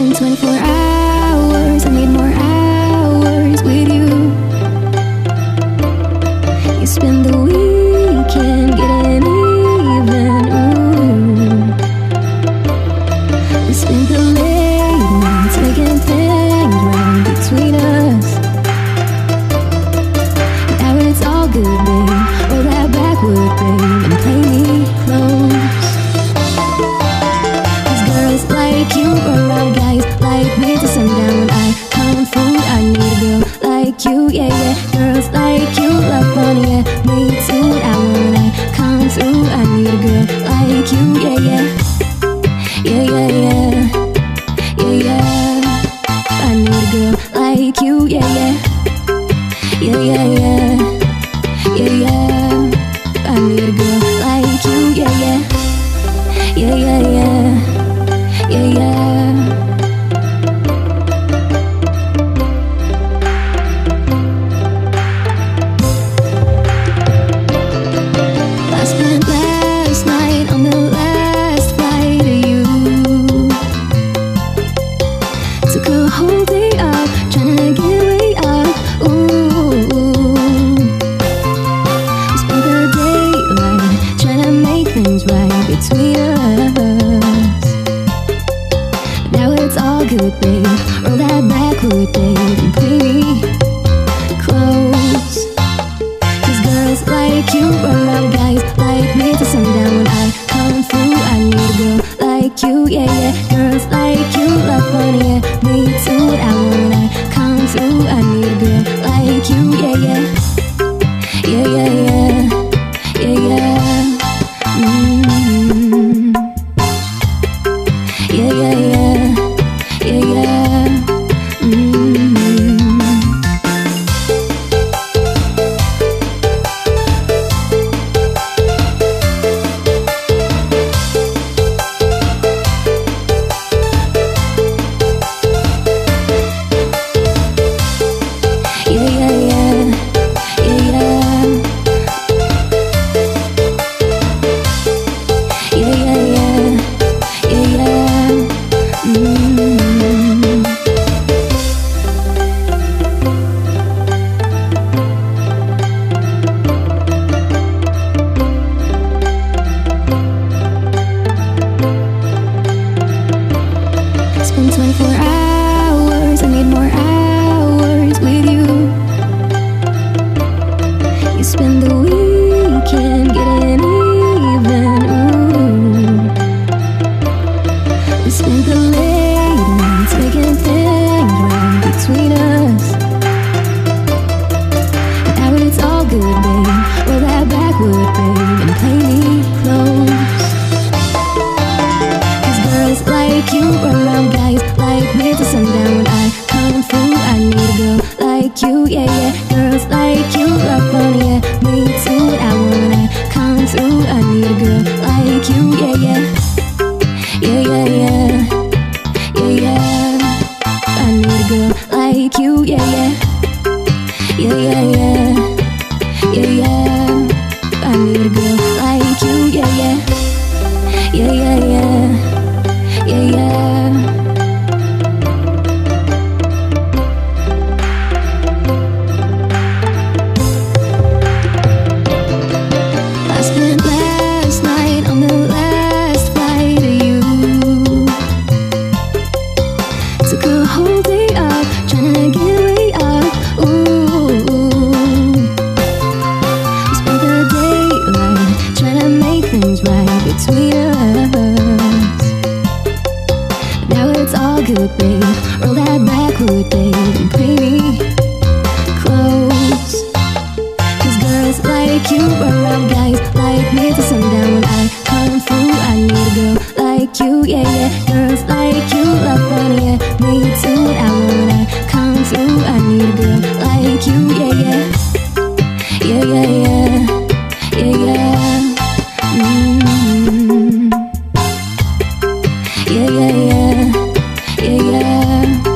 been 24 hours. Like you, yeah, yeah. Yeah, yeah, yeah. Yeah, yeah. I need a girl like you, yeah, yeah. Yeah, yeah, yeah. Yeah, yeah. I last night on the last flight you. Took a whole day tryna get way. Ooh. We spent the daylight tryna make things right between us. Now it's all good, babe. Roll that Backwood, babe, and me girls like you guys like me to sundown I come through. I need a girl like you, yeah, yeah. Girls like you love fun, yeah. Me too. I Yeah, yeah, yeah. You yeah. Me too. I I come through. I need a girl like you, yeah, yeah. Yeah, yeah, yeah. Yeah. I need a girl like you, yeah, yeah. Yeah, yeah, yeah. Yeah. I need a girl like you, yeah. Yeah, yeah, yeah. Yeah, yeah. Backwood thing, roll that Backwood thing, baby. Close. Cause girls like you around guys like me till sundown when I come through. I need a girl like you, yeah, yeah. Girls like you love money, yeah. Me too, what I want when I come through. I need a girl like you, yeah, yeah. Mm-hmm. Yeah, yeah, yeah. Yeah, yeah. Yeah, yeah, yeah yeah, yeah.